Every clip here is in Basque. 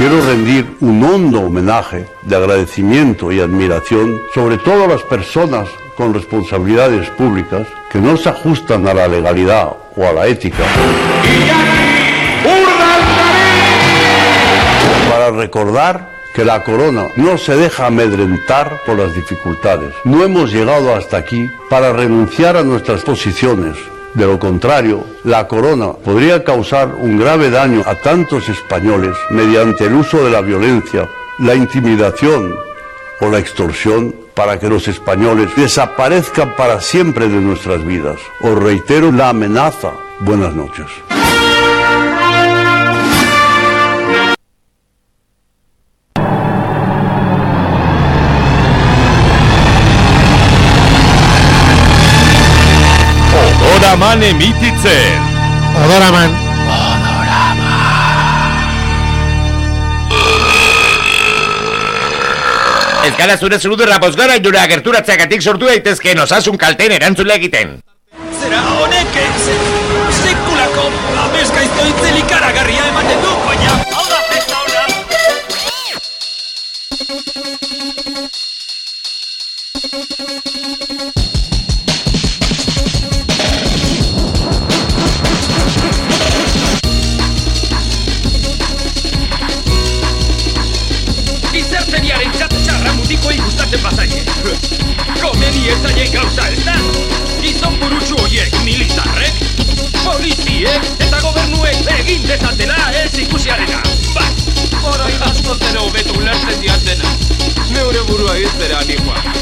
quiero rendir un hondo homenaje de agradecimiento y admiración sobre todo a las personas con responsabilidades públicas que no se ajustan a la legalidad o a la ética. Para recordar que la corona no se deja amedrentar por las dificultades. No hemos llegado hasta aquí para renunciar a nuestras posiciones. De lo contrario, la corona podría causar un grave daño a tantos españoles mediante el uso de la violencia, la intimidación o la extorsión para que los españoles desaparezcan para siempre de nuestras vidas. Os reitero la amenaza. Buenas noches. Odoraman emititzen. Odoraman. Ez gara zure zurudurra pozgara inura gerturatzeagatik sortu daitezkeen osasun kalten erantzule egiten. Zera honek ez sekulako abeskaizto itzelik aragarria ematen du, baina hau da festa ona. Izertzeniaren txatxarra mutikoi gustatzen bazaie. Komeni ez zaie gauza ez da? Gizon burutsu horiek militarrek, poliziek eta gobernuek egin dezatela ez ikusiarena. Bai, orain asko zero hobetu ulertzen diatena. Neure burua iztera animoa.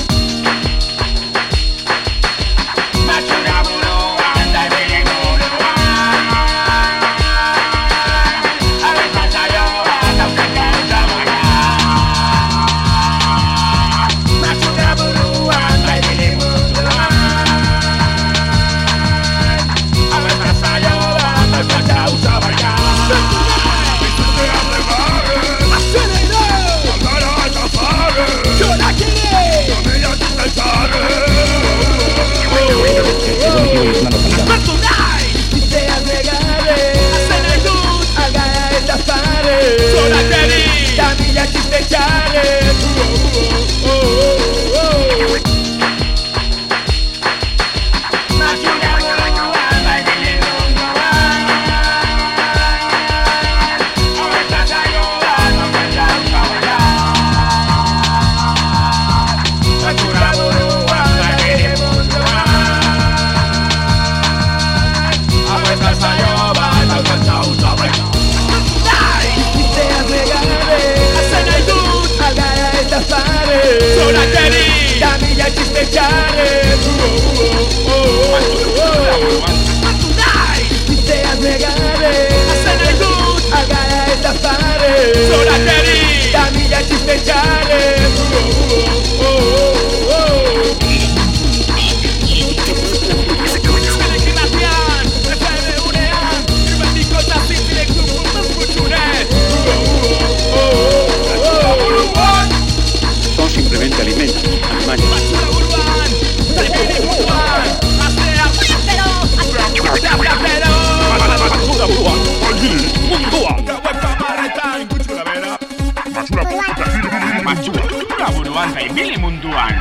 Da ibili munduan.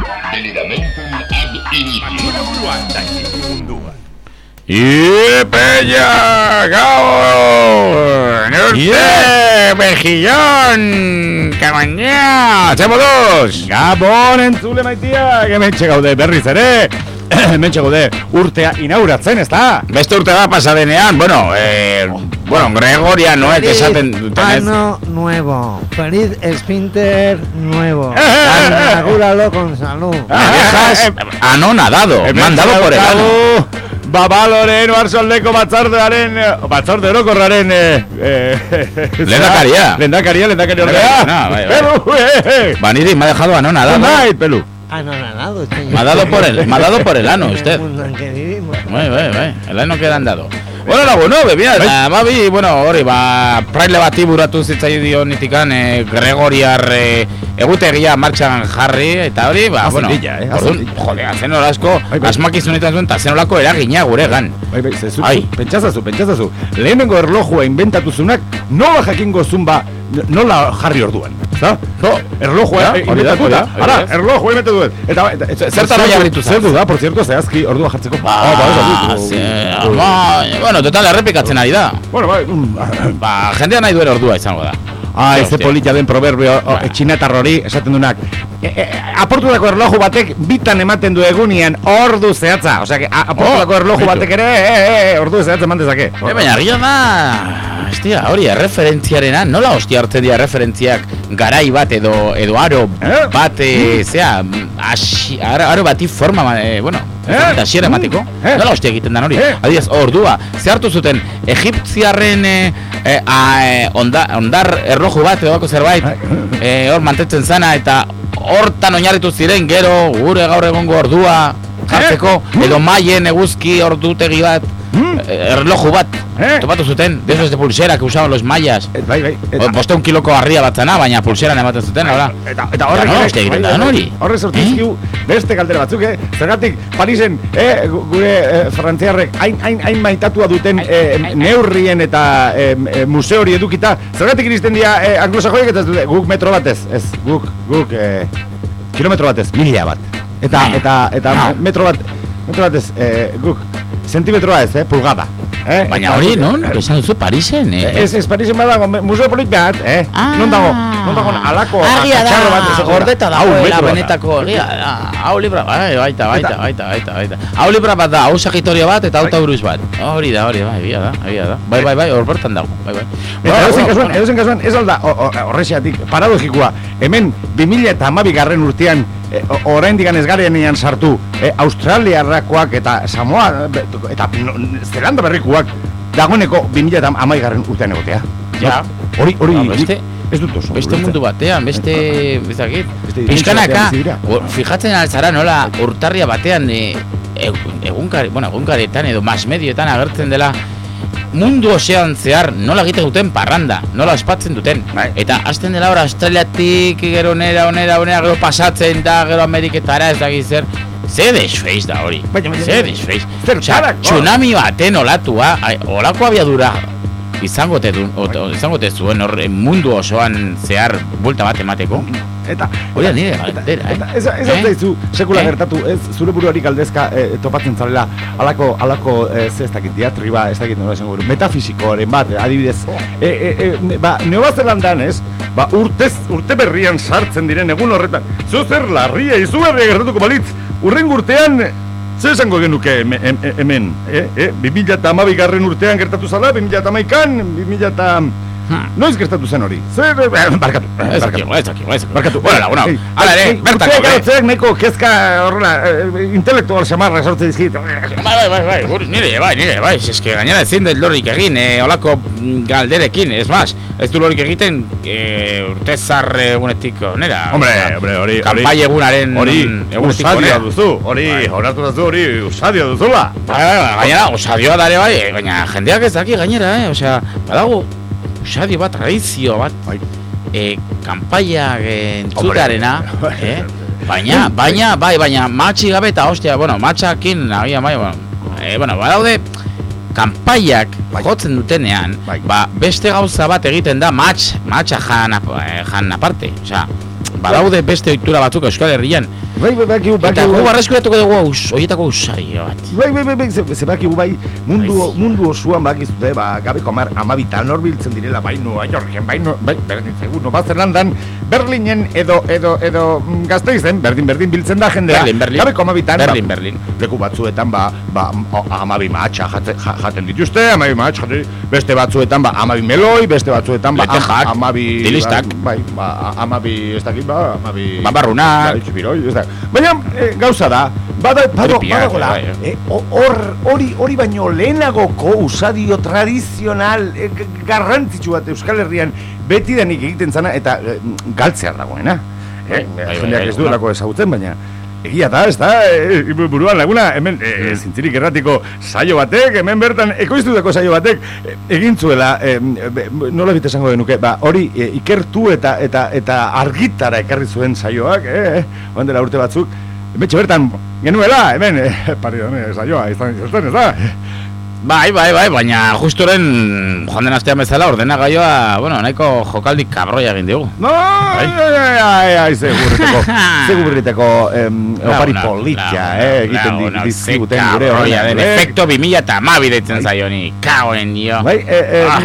Matxura buruan da ibili munduan. Ipeña, Gabon, Urte, Mejillón, Camaña, Txemoduz, Gabon entzule maitia, hementxe gaude berriz ere, hementxe gaude urtea inauguratzen, ez da? Beste urte da pasadenean, bueno, eh, bueno, Gregoria Noek esaten dutenez. Ano nuevo. Feliz esfínter nuevo. Eh, Inaugúralo con salud. Viejas, anonadado, mandado por el ano. Babaloren Barzaldeko batzardearen eh, batzarde orokorraren eh, eh, Lehendakaria. Lehendakaria, lehendakaria ordea. Bai. Pelu, eh, Vanidi me ha dejado anonadado. Bai, pelu. Anonadado estoy. Me ha dado por el, me ha dado por el ano En usted. mundo en que vivimos. Bai, bai, bai. El ano queda andado. Bueno, lagun, no, bebia, eta mabi, bueno, hori, ba, praile bati buratu zitzai dio nitikan, eh, Gregoriar eh, egutegia martxan jarri, eta hori, ba, bueno, Azendilla, eh, orduan, azendilla. jode, azen bai. asmakizunetan zuen, eta zen olako eragina gure gan. Bai, bai, zezu, pentsazazu, pentsazazu. Lehenengo erlojua inventatuzunak, nola jakingo zun ba, nola jarri orduan, ezta? Jo. Erlojua hori da, Ara, erlojua inventatu dut. Eta, eta, eta Zertan zer du- da, por cierto, zehazki ordua jartzeko. Ba, ba, ba, bueno, total, errepikatzen ari da. Bueno, bai, mm, Ba, jendea nahi duere ordua izango da. Ah, ez Hostia. polita den proverbio Ba. ba. txinetar hori esaten dunak. E, e, aportutako erloju batek bitan ematen du egunian ordu zehatza. Osea, que, a- aportutako Oh, erloju beitu. batek ere e, e, e, ordu zehatza eman dezake. E, baina, egia da, hostia, hori, erreferentziarena, nola hostia hartzen dira referentziak garai bat edo edo aro Eh? bat, e, zea, asi, aro, aro bati forma, ma- e, bueno, Eh? eta hasiera emateko, Eh? nola hostia egiten dan hori? Eh? Adibidez, ordua, ze hartu zuten, egiptziarren e, e, a, e, onda, ondar erroju bat edo bako zerbait, e, hor mantetzen zana, eta hortan oinarritu ziren gero gure gaur egongo ordua jartzeko, edo maien eguzki ordutegi bat, eh, erloju bat, Eh? topatu zuten, de esos de pulsera que usaban los mayas. Bai, bai. O, Boste un kiloko harria batzana, baina pulseran ematen zuten, hala. Eta, eta horrek no, hostia, egiten bai, da bai, hori. Horrek sortizkiu beste galdera batzuk, eh? Zergatik Parisen, eh, gu- gure eh, frantziarrek hain, hain, hain maitatua duten eh, neurrien eta eh, eh, museo hori edukita, zergatik iristen dira eh, anglosajoiek eta guk metro batez, ez, guk, guk, eh, kilometro batez, mila bat. Eta, eta, eta Ah. metro bat, metro batez, eh, guk, sentimetroa ez, eh, pulgada. Eh? Baina hori, non? Esan duzu Parisen, eh? Ez, ez Parisen badago, museo polit bat, eh? Ah. Non dago, non dago alako katxarro bat ez gordeta Hau, bat da. benetako, agia da, hau libra, bai, baita, baita, baita, baita, baita. Hau libra bat da, hau sagitorio bat eta hau taurus bat. Hori da, hori da, egia da, egia da. Bai, bai, bai, hor bertan dago, bai, bai. Eta edozein Bueno, kasuan, bueno. edozein kasuan, ez alda horrexeatik, paradogikoa, hemen 2000 eta hamabi garren urtean, e, oraindik ez garenean sartu, e, Australiarrakoak eta Samoa, eta no, Zelanda berrikuak, dagoeneko 2000 eta hamabi garren urtean egotea. Ja. Hori, hori, Ba, nik beste- ez dut oso. Beste mundu batean, beste, ez dakit, Beste pixkanaka, dimentsio batean bizi dira. o- fijatzen altzara nola urtarria batean e, egun- egunkari, bueno, egunkarietan edo mas medioetan agertzen dela mundu osean zehar nola egiten duten parranda, nola ospatzen duten. Bai. Eta hasten dela hor Australiatik gero nera, onera, onera, gero pasatzen da, gero Ameriketara ez dakit zer. Ze desfeiz da hori, ze desfeiz. zer tsunami baten olatua, olako abiadura izango te izango te zuen hor eh, mundu osoan zehar bulta bat emateko. Eta, Hori nire galdera, eh? Ez, ez Eh? zaizu sekula Eh? gertatu, ez zure buruari galdezka eh, topatzen zarela alako, alako eh, ze ez dakit, diatriba, ez dakit nola esango metafisikoaren bat, adibidez, eh, eh, eh, ba, Nueva Zelandan ez, ba, urtez, urte berrian sartzen diren egun horretan, zu zer larria izugarria gertatuko balitz, urren urtean, Zer esango genuke hemen, hem- hemen, eh? eh? 2000 eta garren urtean gertatu zala, 2000 eta amaikan, 2000 eta... Noiz gertatu zen hori? Zer, eh, barkatu, Ez dakigu, ez dakigu, ez dakigu. Barkatu. Bueno, laguna, Ei, hala ere, bertako, urteak eh? garotzeak nahiko kezka horrela, eh, intelektual samarra sortzen dizkit. Bai, bai, bai, bai, guri, nire, bai, nire, bai, eske gainera ezin dut lorik egin, eh, olako mm, galderekin, ez mas, ez du lorik egiten, eh, urtezar egunetik onera. Hombre, Osea, hombre, hori, hori. Kanpai egunaren Hori, egunetik onera. duzu, hori, onartu duzu, hori, usadia duzula. Bai, bai, bai, gainera, osadioa dare bai, eh, baina jendeak ez daki gainera, eh, osea, badago, usadio bat, tradizio bat, Bai. eh, kanpaiak entzutearena, Hombre. eh, baina, baina, bai, baina, matxi gabe eta, ostia, bueno, matxakin, agian, bai, bueno, eh, bueno, badaude, kanpaiak Bai. jotzen dutenean, Bai. ba, beste gauza bat egiten da matx, matxa jan, eh, jan aparte, osea, badaude beste ohitura batzuk Euskal Herrian, Bai, bai, bai, bai, eta gu barreskuratuko dugu aus, horietako usaio bat. Bai, bai, bai, bai, ze, ze bakigu bai, mundu, Bai. mundu osoan bakizute, ba, gabeko amar, amabitan hor biltzen direla, bai, Nua Yorken, bai, no, bai, berdin zaigu, Nova Zelandan, Berlinen, edo, edo, edo, mm, gazteizen, berdin, berdin biltzen da jendea, Berlin, Berlin. gabeko amabitan, Berlin, ba, Berlin. leku batzuetan, ba, ba, amabi matxa jate, ja- jaten dituzte, amabi matxa jaten, beste batzuetan, ba, amabi meloi, beste batzuetan, ba, Letejak, amabi, tilistak. bai, ba, amabi, ez dakit, ba, amabi, Babarrunak. Bai, txipiroi, ez da. Baina, eh, gauza da, bada, bado, Tripiak, badagoela, bai, eh. eh, hor, hori, hori baino lehenagoko usadio tradizional eh, g- garrantzitsu bat Euskal Herrian beti denik egiten zana eta eh, galtzear dagoena. Eh, bai, jendeak bai, ez duelako ezagutzen, baina Egia da, ez da, e, buruan laguna, hemen e, zintzirik erratiko saio batek, hemen bertan ekoiztutako saio batek, e, egin zuela, e, nola bite esango genuke, ba, hori e, ikertu eta eta eta argitara ekarri zuen saioak, e, e, dela urte batzuk, Betxe bertan, genuela, hemen, e, pari saioa, izan izan, ez da? Bai, bai, bai, baina justoren joan den astean bezala ordenagaioa, bueno, nahiko jokaldi kabroia egin digu. No, ai, ai, ai, ai, segurriteko, segurriteko em, opari launa, eh, egiten launa, di- ze dizkiguten gure horrean, den eh? efekto 2000 eta amabi deitzen zaio ni, kagoen dio. Bai, e, e, Ah,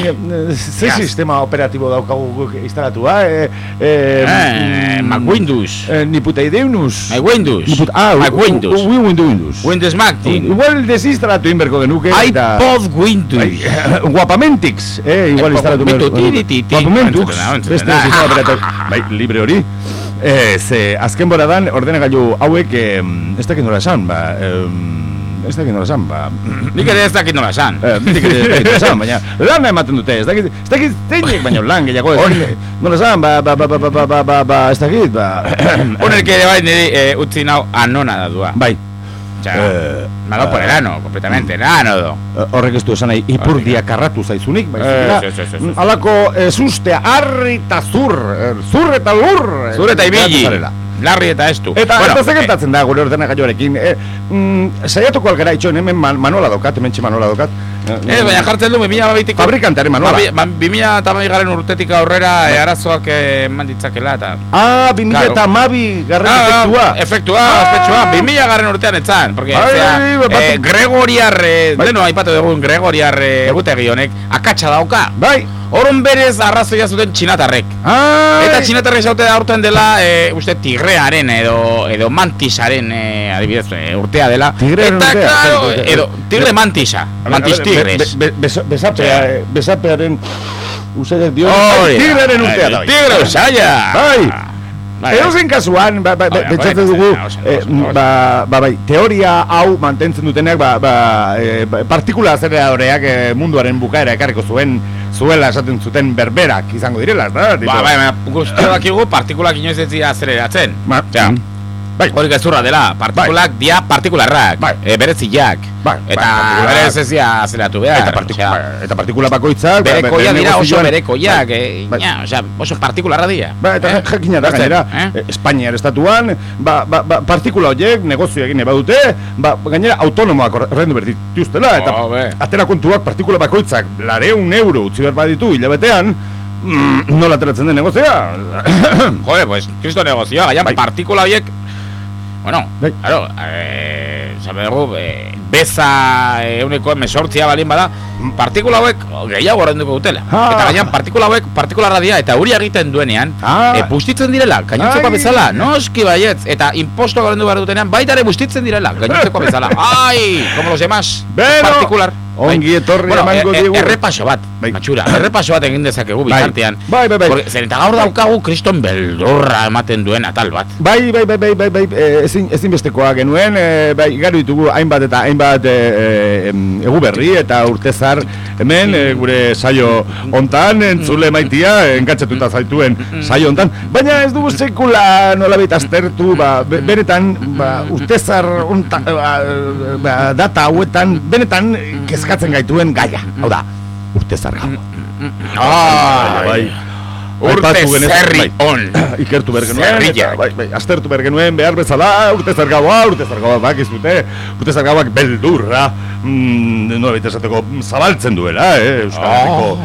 ze sistema operatibo daukagu guk instalatua, e, e, Eh, mm, Mac Windows. Eh, ni puta ideunus. My Windows. Ni puta, ah, u- Windows. Windows. Windows. Windows Mac, Igual desinstalatu inberko genuke. eta- iPod Windows. Bai, Guapamentix, eh, igual Eh, instalatu Guapamentu, behar- tiri, tiri. Guapamentux, Entzuten da, entzuten beste sistema operatibo, bai, libre hori. Eh, ze, azken boradan, ordenagailu hauek, eh, ez dakit nola esan, ba, eh, ez dakit nola esan, ba, Nik ere ez dakit nola esan. Eh, nik ere ez dakit nola esan, baina lana ematen dute, ez dakit, ez dakit zeinek, baina lan gehiago, ez nola esan, ba, ba, ba, ba, ba, ba, ba, ba, ez dakit, ba, Honek ere bai niri eh, utzi nau anona da dua. bai, Osea, e, eh, por el eh. ano, completamente, nánodo. Eh, horrek ez du esan nahi, ipurdia karratu zaizunik, baizik e, Alako ez ustea, arri eta zur, zur eta lur. Zur eta ibili larri eta estu. Eta, Bueno, eta ze gertatzen da gure ordenagailuarekin, eh, mm, saiatuko algara itxoen, hemen man, manuala dokat, hemen manuala dokat. Eh, eh, baina jartzen du 2000 babitiko. Fabrikantearen manuala. Ba, 2000 eta garen urtetik aurrera eh, arazoak eh, eman ditzakela eta... Ah, 2000 Claro. eta mabi garren Ah, efektua. ah, efektua, Ah. ospetsua, 2000 garren urtean etzan, porque, Bai, zera, bai, eh. Gregoriar, eh, Bai. leno aipatu dugun Gregoriar eh, egutegi honek, akatsa dauka. Bai. Horren berez arrazoia zuten txinatarrek. Ah, Eta txinatarrek zaute aurten dela, e, uste tigrearen edo edo mantisaren e, adibidez e, urtea dela. Tigrearen Eta, urtea, claro, edo tigre mantisa, mantis tigres. Be, be, besa- besapea, besapearen usaiak dio. Hori da, Tigreren urtea da. Tigre usaia. Bai. Bai, Edozein kasuan, ba, ba, Bai, pentsatzen bai, dugu, bai, eh, ba, ba, bai, teoria hau mantentzen dutenak, ba, ba, eh, ba, partikula azeleradoreak eh, munduaren bukaera ekarriko zuen, zuela esaten zuten berberak izango direla, da? Ba, bai, bai, guztio dakigu partikulak inoiz ez dira azeleratzen. Ba, Osea, mm. Bai. Hori gezurra dela, partikulak dia partikularrak, Bai. e, bereziak. Bai, bai, Eta partikularrak. berez ez dira azeleratu behar. Eta, partikula, osea, eta partikula bakoitzak, ba, berekoia ba, dira oso berekoiak, eh, Bai. ina, osea, oso partikularra dira. Ba, eta Eh? jakina da gainera, eh? eh? Espainiar estatuan, ba, ba, ba, partikula horiek negozio egin badute, ba, gainera autonomoak horrendu bertituztela, eta Oh, atera kontuak partikula bakoitzak lareun euro utzi behar baditu hilabetean, mm, nola ateratzen den negozioa? Joder, pues, kristo negozioa, gaian Bai. partikula horiek, bueno, Bai. claro, eh, dugu, eh, beza euneko emesortzia balin bada, partikula hauek gehiago horrenduko dutela. Ah. Eta gaian partikula hauek partikularra dira, eta uri egiten duenean, Ah. eh, bustitzen direla, gainontzekoa Ai. bezala, noski baietz, eta imposto horrendu behar dutenean, baita ere bustitzen direla, gainontzekoa bezala. Ai, como los demás, Beno, partikular. ongi etorri bueno, emango e- e- diegu. Errepaso bat, Bai. matxura, errepaso bat egin dezakegu Bai. bitartean. Bai, bai, bai. Porque, zer, eta gaur daukagu kriston beldurra ematen duen atal bat. Bai, bai, bai, bai, bai, bai, eh, ezin, ezinbestekoa genuen, eh, bai, garo ditugu hainbat eta hainbat eh, em, egu berri eta urtezar hemen eh, gure saio hontan entzule maitia engatxatuta zaituen saio hontan, baina ez dugu sekula nolabait aztertu, ba, be- benetan, ba, urtezar honta, ba, ba, data hauetan, benetan kezkatzen gaituen gaia, hau da, urtezar gau. Ai, bai. Urte zerri bai. on. ikertu eta, bai, bai, aztertu behar genuen behar bezala, urte zargaua, urte zargaua bakizute, urte zargauak beldurra, mm, nola esateko, mm, zabaltzen duela, eh, Euskal Herriko,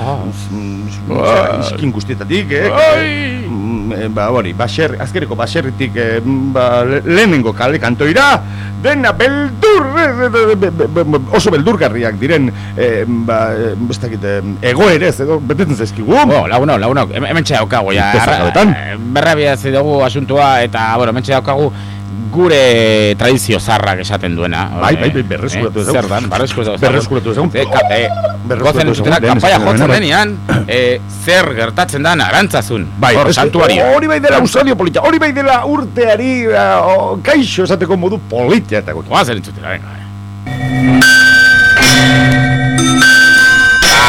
mm, mm, iskin guztietatik, eh, mm, eh, ba, hori, baser, azkeriko baserritik, eh, mm, ba, le- lehenengo kale kantoira, dena beldur, eh, be- be- be- be- oso beldurgarriak diren, eh, ba, eh, ez dakit, eh, egoerez, edo, betetzen zaizkigu, Oh, lagunok, lagunok, hemen hemen daukagu ja. Urte zargauetan. Berrabiazi dugu asuntua eta, bueno, hemen daukagu gure tradizio zarrak esaten duena. Bai, bai, bai, berreskuratu Eh, ezagun. Zer dan, berreskuratu ezagun. Berreskuratu ezagun. Eh, eh, Gozen entzutenak, kanpaia jotzen denean, eh, zer gertatzen dan arantzazun. Bai, hor, ez- santuario. Hori bai dela usadio polita, hori bai dela urteari uh, kaixo esateko modu polita. Goazen entzutera, venga. eh.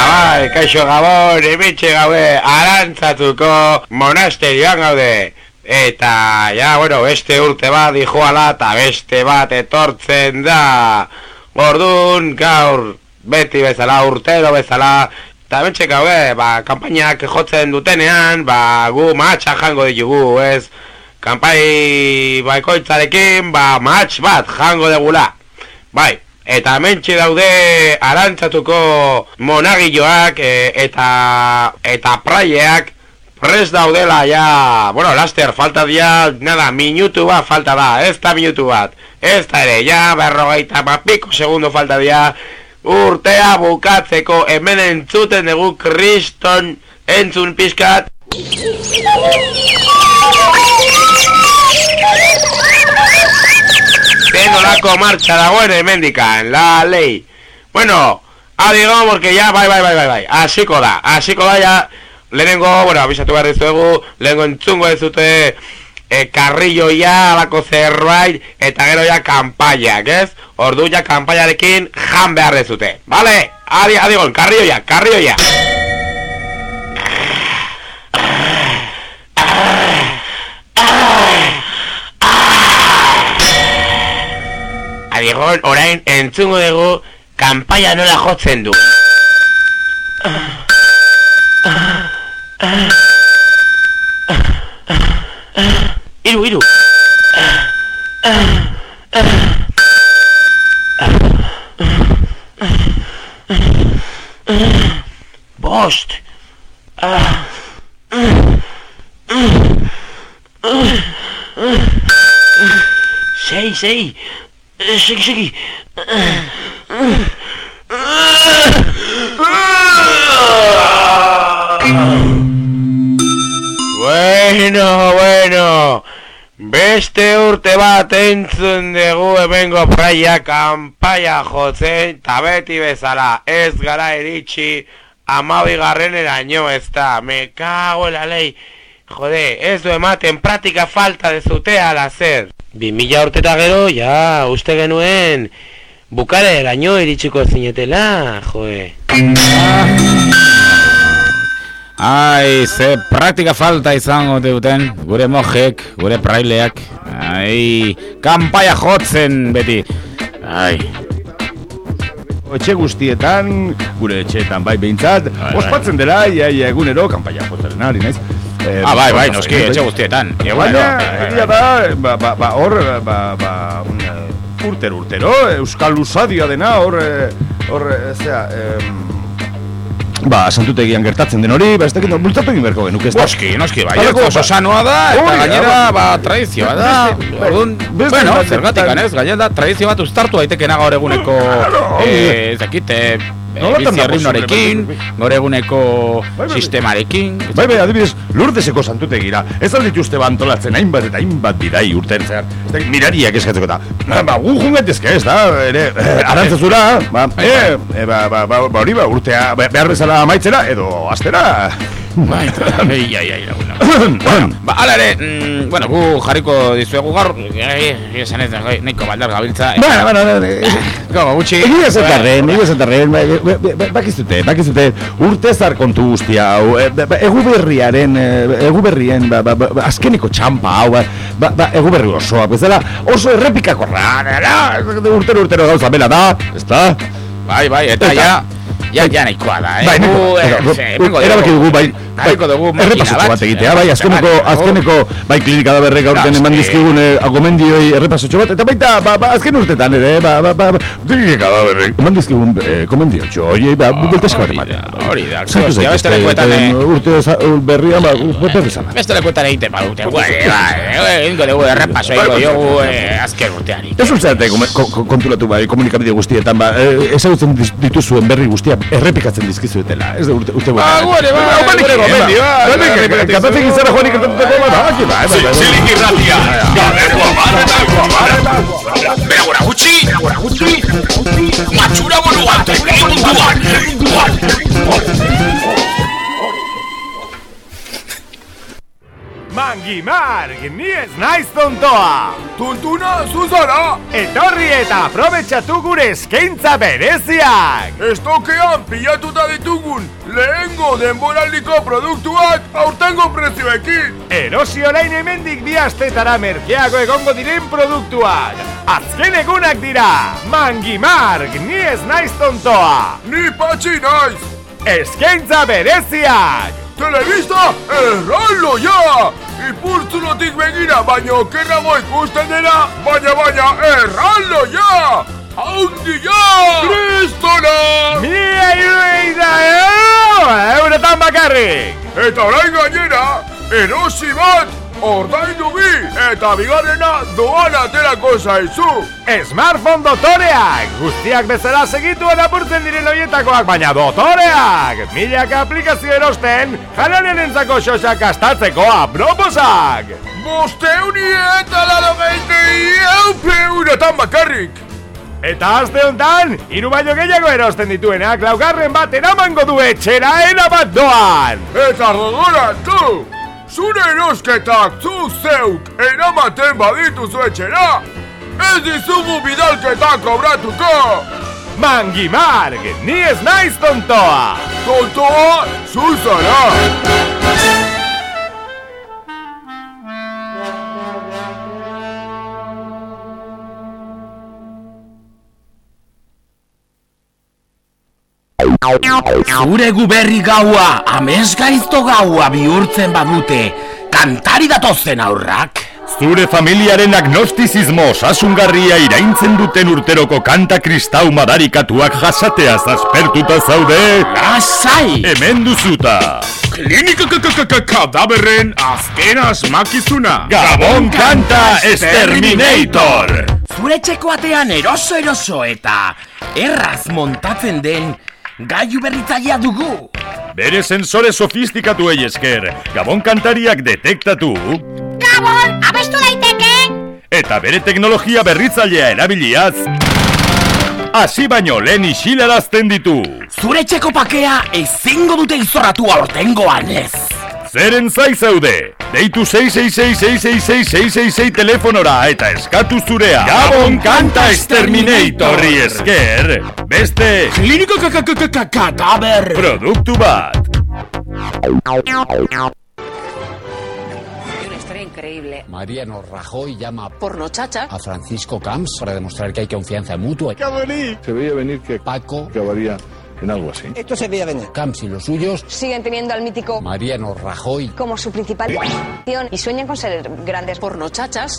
Bai, kaixo gabon, emetxe gaude, arantzatuko monasterioan gaude. Eta, ja, bueno, beste urte bat dijoala eta beste bat etortzen da. Gordun, gaur, beti bezala, urtero bezala, eta emetxe gaude, ba, kampainak jotzen dutenean, ba, gu matxa jango ditugu, ez? Kampai baikoitzarekin, ba, matx bat jango degula. Bai, Eta mentxe daude arantzatuko monagilloak e, eta eta praieak prest daudela ja, bueno, laster, falta dia, nada, minutu bat falta da, ez da minutu bat, ez da ere, ja, berrogeita mapiko segundo falta dia, urtea bukatzeko hemen entzuten dugu kriston entzun pizkat. Zenolako marcha dagoen hemendikan, la ley. Bueno, adigamos porque ya, bai, bai, bai, bai, bai, asiko da, asiko da ya, lehenengo, bueno, abisatu behar dizuegu, lehenengo entzungo ez dute e, karrillo ya, alako zerbait, eta gero ya kanpaiak, ez? Ordu ja kanpaiarekin jan behar dezute, vale? Adi, adigon, karrillo ya, karrillo ya. Adigon, orain entzungo dugu kanpaia nola jotzen du. 이리로 이리로 Bost! Sei, sei! Chegue, chegue! Ah! Bueno, bueno. Beste urte bat entzun dugu hemengo praia kanpaia jotzen, ta beti bezala ez gara iritsi amabigarren eraino ez da, me cago en la ley. Jode, ez du ematen pratika falta dezutea ala zer. Bi mila urteta gero, ja, uste genuen bukare eraino iritsiko zinetela, joe. Ai, ze praktika falta izango duten, gure mojek, gure praileak. Ai, kanpaia jotzen beti. Ai, Etxe guztietan, gure etxeetan bai behintzat, bai. ospatzen dela, ia, ia egunero, kanpaia jotzen ari, naiz? Eh, ah, bai, bai, noski, etxe guztietan. Baina, egia da, ba, ba, ba, hor, ba, ba, eh, urtero, urtero, Euskal Usadia dena, hor, eh, hor, eh, zera, em, ba, santutegian gertatzen den hori, ba, ez dakit, bultzatu egin berko genuke, ez da? Noski, noski, bai, Halako, oso ba- sanoa da, eta gainera, ba- tradizioa da. Orduan, bueno, zergatik, ez, gainera, tradizio bat uztartu daitekena gaur eguneko, eh, ez dakit, eh, bizi posible, gaur eguneko Bai, bai. sistemarekin. Bai, bai, adibidez, lurdeseko santutegira. Ez aldituzte bantolatzen hainbat eta hainbat bidai urten da, mirariak eskatzeko eta, ba, gu jungetezke ez da, ere, eh, arantzazura, ba, eh, eh, ba, ba, ba, ba, hori ba, urtea be- behar bezala amaitzera, edo astera. Bai, ai, ai, ai. Bueno, ba, ala ere, mm, bueno, gu jarriko dizuegu gaur, esan ez, nahiko baldar gabiltza. eta- Bueno, bueno, eh, Gaur gutxi. Zentarren, ba, ba, ba, bakizute, bakizute, urte zar kontu guztia hau, e, ba, ba, egu berriaren, e, egu berrien, ba, ba, ba, azkeniko txampa hau, ba, ba, ba, egu berri osoa, bezala, oso errepikakorra, urtero urtero gauza bela da, ez da? Bai, bai, eta Eta- ja, ja, ja nahikoa da, eh? Bai, gu- emango erabaki dugu, bai, bai, errepasotxo bat egitea, bai, azkeneko, Bai, azkeneko, bai, klinika da berrek aurten eman dizkigun eh, gomendioi errepasotxo bat, eta baita, ba, ba, azken urtetan ere, ba, ba, ba, ba, klinika da berrek, eman dizkigun eh, gomendiotxo, oie, ba, bultezko bat hori ematea. hori da, hostia, beste lekuetan, eh, urte berrian, ba, berri zala. Beste lekuetan egiten badute, bai, bai, egingo dugu errepaso, egingo dugu eh, azken urteari. Ez ultzate kontulatu bai, komunikabide guztietan, ba, ezagutzen dituzuen berri guztia errepikatzen dizkizuetela, ez da urte, urte Ba, gu ere, bai, gure gomendioa, errepikatzen Kapatik izara joan ikertatuteko, ba, baki, bai, bai, bai. Zilik irratia, garrekoa barretako, bera gora gutxi, bera gora gutxi, matxura bonuan, tribune munduan. Mangi Marg, ni ez naiz tontoa! Tuntuna, zuzara, Etorri eta aprobetxatu gure eskaintza bereziak! estokean pilatuta ditugun lehengo denboraldiko produktuak aurtengo prezioekin. Erosi orain hemendik bi astetara merkeago egongo diren produktuak! Azken egunak dira! Mangi Marg, ni ez naiz tontoa! Ni patxi naiz, Eskaintza bereziak! Telebista erraldo ja! Ipurtzulotik begira baino kerrago ikusten dena, baina baina erraldo ja! Haundia! Kristona! Mia irueida euretan bakarrik! Eta orain gainera, erosi bat, ordaindu bi, eta bigarrena doan aterako zaizu! Smartphone dotoreak! Guztiak bezala segituen apurtzen diren horietakoak, baina dotoreak! Milak aplikazio erosten, jalanen entzako xosak astatzeko aproposak! Bosteuni eta laro eupeuretan bakarrik! Eta azte honetan, hiru baino gehiago erosten dituenak laugarren bat eramango du etxera erabat doan! Eta gogoratu! Zure erosketak zu zeuk eramaten badituzu etxera! Ez dizugu bidalketak kobratuko! Mangi Marg, ni ez naiz tontoa! Tontoa, zu zara! Zure guberri gaua, amesgaizto gaua bihurtzen badute, kantari datozen aurrak. Zure familiaren agnostizismo osasungarria iraintzen duten urteroko kanta kristau madarikatuak jasateaz aspertuta zaude. Lasai! Hemen duzuta! Klinika kadaberren azken asmakizuna! Gabon kanta Exterminator! Zure txeko atean eroso eroso eta erraz montatzen den gaiu berritzailea dugu. Bere sensore sofistikatu esker, Gabon kantariak detektatu Gabon, abestu daiteke! eta bere teknologia berritzailea erabiliaz hasi baino lehen isilarazten ditu. Zure txeko pakea ezingo dute izorratu aurtengoan ez. Zeren zai zaude? Deitu 666-666-666 telefonora eta eskatu zurea. Gabon kanta exterminatorri esker. Beste Kliniko kadaber. produktu bat. Una historia increíble. Mariano Rajoy llama Porno chacha. a Francisco Camps para demostrar que hay confianza mutua. Se veía venir que Paco acabaría en algo así. Esto se veía venir. Camps y los suyos, Siguen teniendo al mítico Mariano Rajoy. como su principal acción y sueñan con ser grandes porno chachas.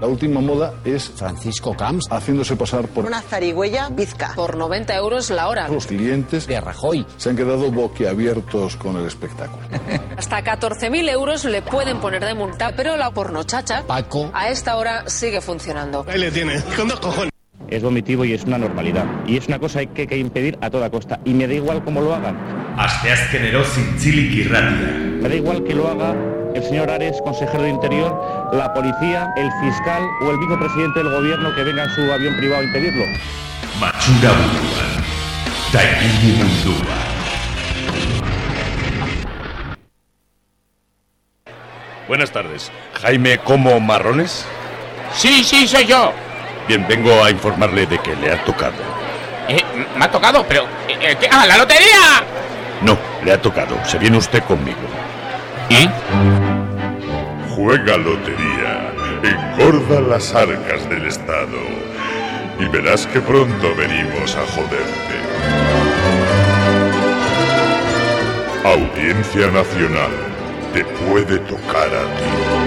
La última moda es Francisco Camps haciéndose pasar por Una zarigüeya bizca. Por 90 euros la hora. los clientes. de Rajoy. Se han quedado boquiabiertos con el espectáculo. Hasta 14.000 euros le pueden poner de multa, pero la porno chacha Paco a esta hora sigue funcionando. Ahí le tiene, con dos cojones. Es vomitivo y es una normalidad. Y es una cosa que hay que impedir a toda costa. Y me da igual cómo lo hagan. Asteazkenero irratia. Me da igual que lo haga el señor Ares, consejero de Interior, la policía, el fiscal o el vicepresidente del gobierno que venga en su avión privado a impedirlo. Matxura buruan. Ta egin mundua. Buenas tardes. Jaime Como Marrones. Sí, sí, soy yo. Bien, vengo a informarle de que le ha tocado. Eh, me ha tocado, pero... eh, ¿qué? ¡Ah, la lotería! No, le ha tocado. Se viene usted conmigo. ¿Eh? Juega lotería, engorda las arcas del Estado y verás que pronto venimos a joderte. Audiencia Nacional, te puede tocar a ti.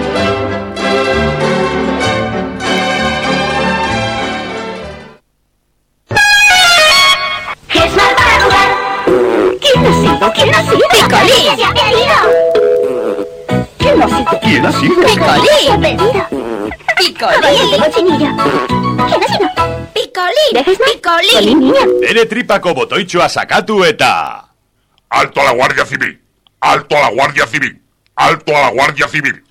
¿Quién ha sido? ¡Picolín! ¡Se ha perdido! ¿Quién ha sido? ¿Quién ha sido? ¡Picolín! ¡Se ha perdido! ¡Picolín! cochinilla! ¿Quién ha sido? ¡Picolín! ¿Dejes ¡Picolín! niña! Bere tripako botoitxoa sakatu eta... ¡Alto a la Guardia Civil! ¡Alto a la Guardia Civil! ¡Alto a la Guardia Civil!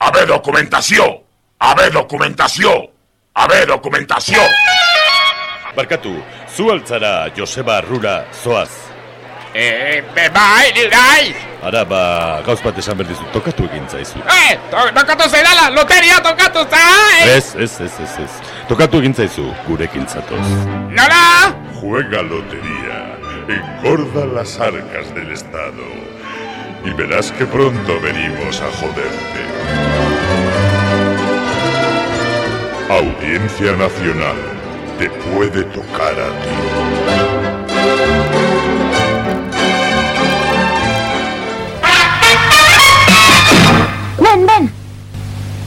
¡A ver documentació! ¡A ver documentació! ¡A ver documentació! Barkatu, zu altzara Joseba Rura zoaz. Eh, eh, bai, bai! Ara, ba, gauz bat esan berdizu, tokatu egin zaizu. Eh, to, tokatu zaidala, loteria tokatu zai! Ez, ez, ez, ez, ez. Tokatu egin zaizu, gurekin zatoz. Nola? Juega lotería, engorda las arcas del Estado y verás que pronto venimos a joderte. Audiencia Nacional, te puede tocar a ti.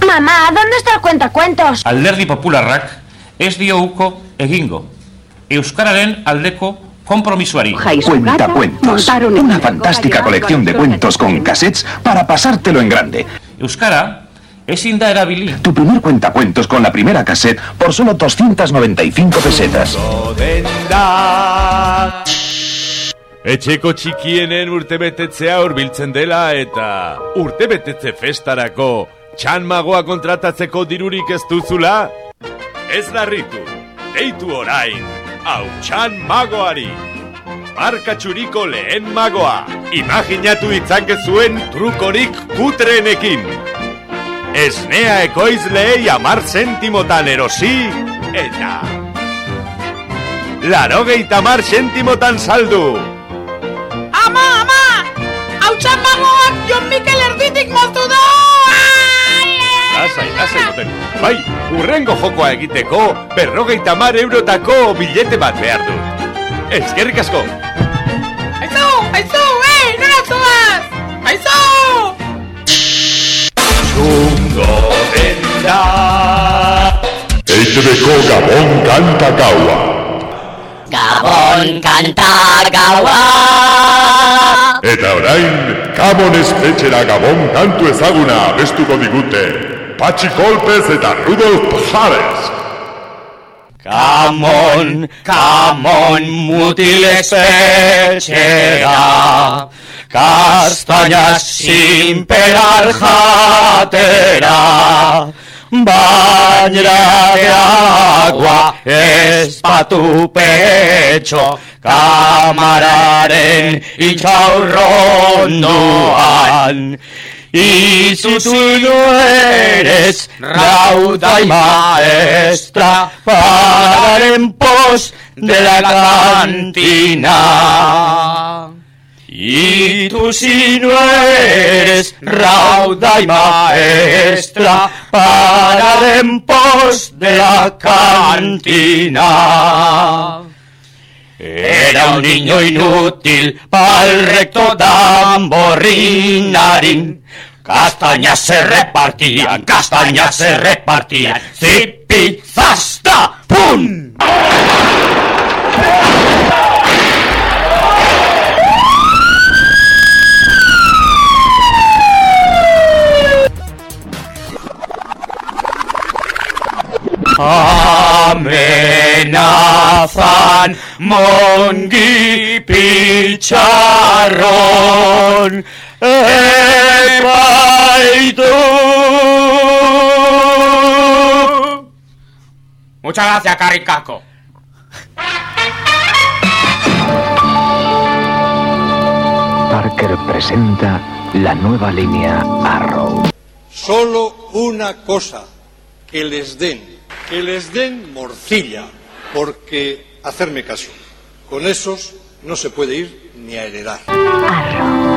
Mamá, ¿dónde está el cuentacuentos? Alderdi Popularrak ez dio uko egingo. Euskararen aldeko kompromisuari. Cuentacuentos. Una fantástica colección de cuentos con cassettes para pasártelo en grande. Euskara ezin da erabili. Tu primer cuentacuentos con la primera cassette por solo 295 pesetas. Etxeko txikienen urtebetetzea hurbiltzen dela eta urtebetetze festarako txan magoa kontratatzeko dirurik ez duzula? Ez larritu, deitu orain, hau txan magoari. Marka txuriko lehen magoa, imaginatu itzakezuen trukorik kutreenekin. Esnea ekoizleei amar sentimotan erosi, eta... Larogeita mar sentimotan saldu. Ama, ama! Hau txamagoak Jon Mikel erditik moztu da! Lasai, lasai moten. Bai, urrengo jokoa egiteko, berrogeita mar eurotako bilete bat behar dut. Ezkerrik asko. Aizu, aizu, eh, nora zoaz! Aizu! Txungo denda. EITBko Gabon kanta gaua. Gabon kanta gaua. Eta orain, Gabon espetxera Gabon kantu ezaguna abestuko digute. Patxi Kolpez eta Rudolf Javes. Kamon, kamon, mutil espetxera, kastaina simperal jatera, de agua, espatu pecho, kamararen itxaurrondoan. Y si tú no eres rauda y maestra para en pos de la cantina. Y tú si no eres rauda y maestra para en pos de la cantina. Era un niño inútil pa'l recto tamborrinarín. Castañas se repartían, castañas se repartían. ¡Zipi, zasta, pum! Amenazan mongi picharrón. Muchas gracias, Carricaco. Parker presenta la nueva línea Arrow. Solo una cosa, que les den, que les den morcilla, porque hacerme caso, con esos no se puede ir ni a heredar. Beldura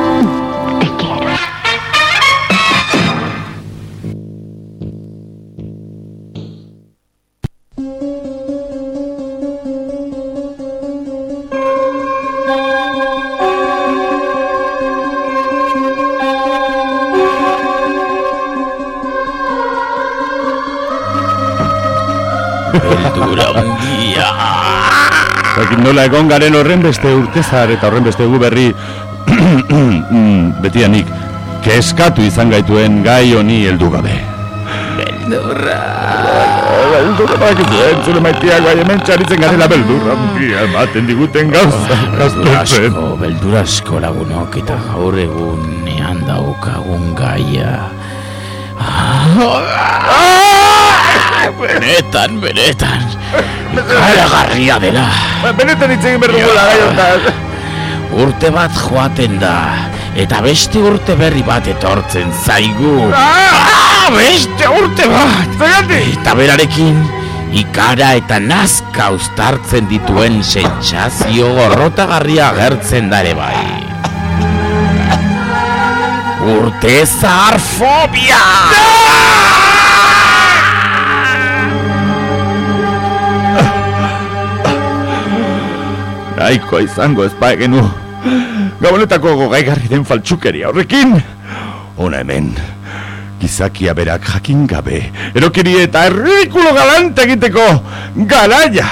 nola egon garen horren beste urtezar eta horren beste gu berri betianik keskatu izan gaituen gai honi heldu gabe. Beldurra. Beldurra bakizu, entzule maitiak bai hemen txaritzen garela beldurra handia ematen diguten gauza. Beldura asko, beldura asko lagunok eta gaur egunean daukagun gaia. Benetan, benetan. Ikaragarria dela. Benetan hitz egin behar dugula gai honetan. Urte bat joaten da, eta beste urte berri bat etortzen zaigu. Ah, beste urte bat! Zagatik! Eta berarekin, ikara eta nazka uztartzen dituen sentsazio gorrotagarria agertzen da ere bai. Urte zarfobia! Nahikoa izango ez ba egenu. Gabonetako gogaigarri den faltsukeria horrekin. Hona hemen, gizakia berak jakin gabe, erokiri eta errikulo galante egiteko garaia.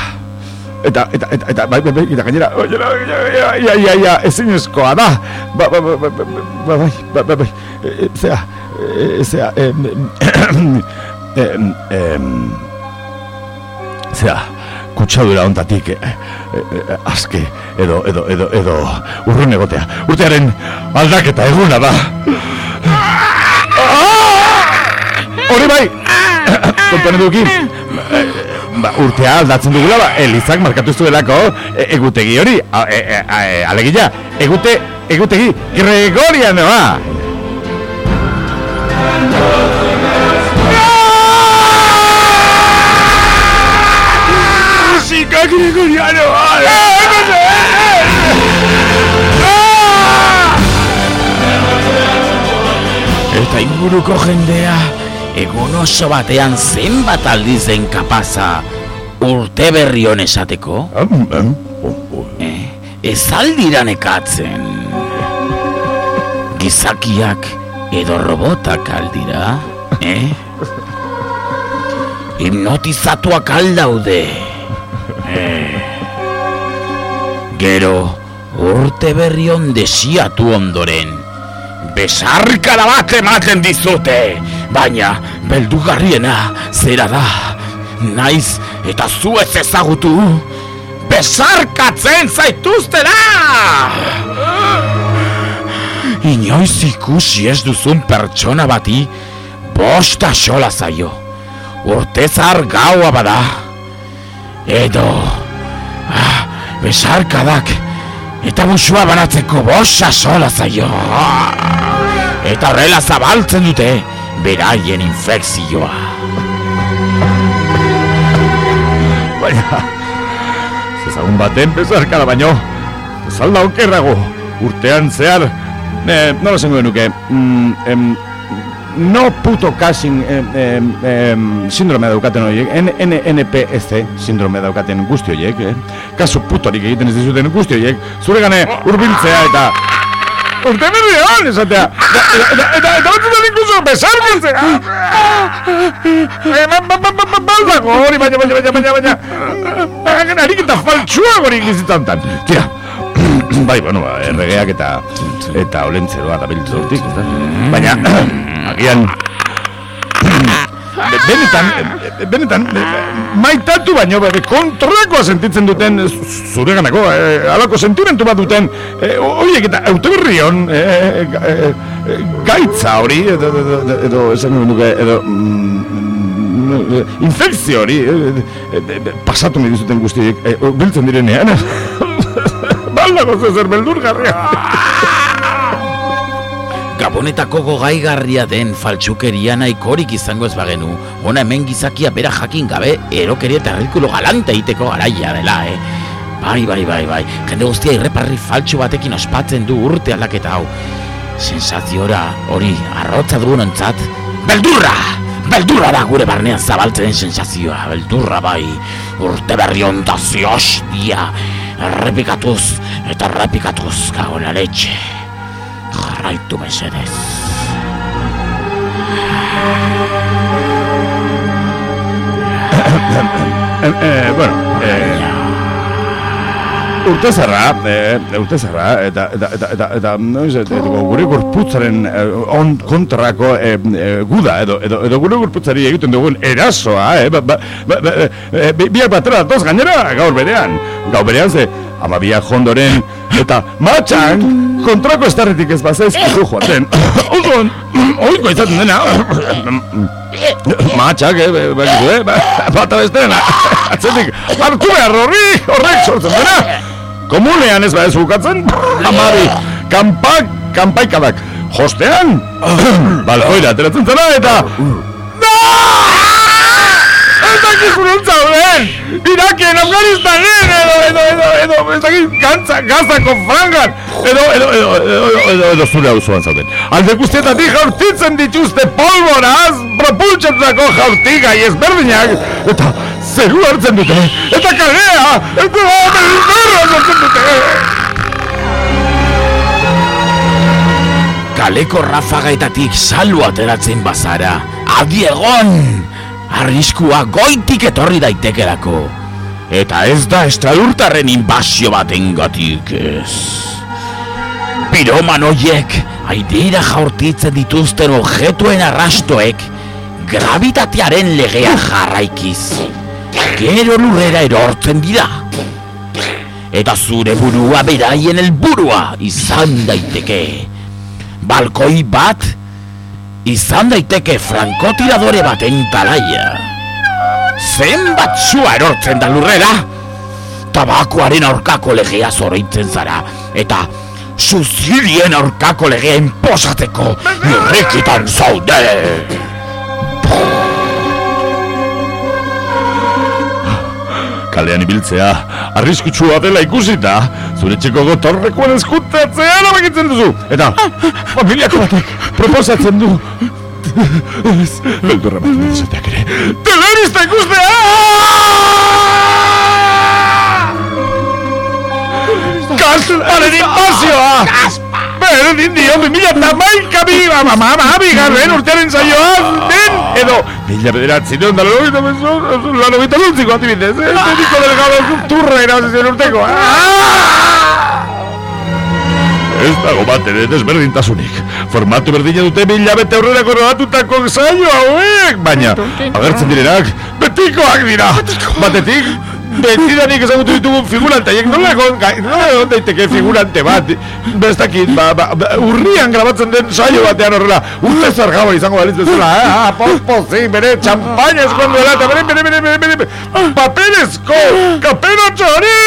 Eta, eta, eta, eta, bai, bai, bai, eta gainera, gainera, ia, ia, ia, ezinezkoa da. Ba, ba, ba, ba, ba, ba, bai, ba, ba, e, zea, e, zea, em, em, em, em, zea, kutsadura ontatik, e, e, e, aske, edo, edo, edo, edo, urrun egotea. Urtearen aldaketa eguna da. Hori bai, kontuan edukin, ba, urtea aldatzen dugula, ba, Elizak markatu zuelako e, egutegi hori, e, e, e, alegia, egute, egutegi Gregorianoa. Musika Gregorianoa! Eta inguruko jendea egun oso batean zenbat aldiz den kapaza urte berri hon esateko? Eh, ez aldiran ekatzen. Gizakiak edo robotak aldira, eh? Hipnotizatuak aldaude. Eh. Gero, urte berri on desiatu ondoren, besarkada bat ematen dizute, baina beldugarriena zera da, naiz eta zu ez ezagutu, besarkatzen zaituztera! Inoiz ikusi ez duzun pertsona bati, bosta xola zaio, urtezar gaua bada, edo, ah, besarkadak, eta busua banatzeko bosa sola zaio. Eta horrela zabaltzen dute, beraien infekzioa. Baina, zezagun baten bezarkada baino, zalda okerrago, urtean zehar, eh, nola zengo nuke, mm, em, no puto casing em, em, em, sindrome daukaten horiek, NPC sindrome daukaten guzti horiek, eh? kasu putorik egiten ez dizuten guzti horiek, zure gane urbiltzea eta urte berri hon esatea, eta, batzutan. Eh, ba- ba- ba- ba- ba- Baldago hori, baina, baina, baina, baina, baina, harik eta faltsua hori gizitan tan. Tira, bai, bueno, ba, erregeak eta eta olentzeroa da biltzu hortik, ezta? Baina, agian, be- benetan, benetan, maitatu baino, be, kontrakoa sentitzen duten zure ganako, e, alako sentimentu bat duten, e, horiek eta autoberri hon, e, e, ga- e, gaitza hori, edo, edo, edo, esan nuke, edo, mm, e, infekzio hori, pasatu nahi dizuten guztiek, biltzen direnean, baldago zezer beldurgarria. Gabonetako gogaigarria den faltsukeria nahikorik izango ez bagenu, ona hemen gizakia bera jakin gabe erokeria eta errikulo galante egiteko garaia dela, eh? Bai, bai, bai, bai, jende guztia irreparri faltsu batekin ospatzen du urte aldaketa hau. Sensaziora hori arrotza dugun ontzat, beldurra! Beldurra da gure barnean zabaltzen sensazioa, beldurra bai, urte berri ondazio hostia, errepikatuz eta errepikatuz gago la leche. Jarraitu mesedez. Eh, eh, bueno, eh, urte zarra, eh, urte zarra, eta, eta, eta, eta, eta, noiz, et- edo gure gorputzaren eh, on kontrako eh, eh, guda, edo, edo, edo gure gorputzari egiten dugun erasoa, eh, ba, ba, ba, ba, eh, bi- biak batera datoz gainera, gaur berean, gaur berean ze, ama biak jondoren, eta matxan, kontrako estarretik ez bazaizkizu joaten, oso, oiko izaten dena, Matxak, eh, be- begitu, eh, ba- bata bestena, atzetik, hartu behar horri, horrek sortzen dena. Komunean ez ba ez bukatzen, amabi, kanpak, kanpaikadak, jostean, balkoira ateratzen zara, eta... Ez dakit zurun zauden! Irakien, Afganistanen, edo, edo, edo, edo, ez dakit, gantza, gazako frangan, edo, edo, edo, edo, edo, edo, zure auzoan zauden. Alde guztietatik jaurtitzen dituzte polvoraz, propultsatutako jaurtigai ezberdinak, eta zeru hartzen dute, eta kalea, eta belzorra sortzen dute. kaleko rafagaetatik salu ateratzen bazara, adi egon! Arriskua goitik etorri daitekerako. Eta ez da estradurtarren inbasio baten gatik ez. Piroman hoiek, aidera jaurtitzen dituzten objetuen arrastoek, gravitatearen legea jarraikiz. Gero lurrera erortzen dira. Eta zure burua beraien helburua izan daiteke. Balkoi bat, izan daiteke frankotiradore baten talaia. Zenbat zua erortzen da lurrera? Tabakoaren aurkako legea zoroitzen zara, eta suzirien aurkako legea inposateko irrikitan zaude! Kalean ibiltzea, arriskutsua dela ikusita, zure txeko gotorrekoen eskutatzea erabakitzen duzu. Eta, familiako batek, proposatzen du. Ez, beldurra bat izateak ere. Telerista ikustea! Kasparen invasioa! Berdin dio, bi mila eta maika bi, ama, ama, bigarren urtearen zaioa, den, edo, mila bederatzi deon da logita bezo, la logita luntziko atibidez, eh? Beniko delgado turra irabazizen urteko. Ez dago bat ere desberdintasunik. Formatu berdina dute mila bete aurrera korrelatutako zaio hauek, baina, agertzen direnak, betikoak dira. Batetik, Betidanik ezagutu ditugun figurante. Haiek nola egon, nola egon daiteke figurante bat? Bestakit, ba, ba, ba, urrian grabatzen den saio batean horrela. Urte zargaua izango balitz bezala, eh? Ah, pos, pos, sí, bere, champaña eskondu dela eta bere, bere, bere, bere, bere, paperezko, kapero txori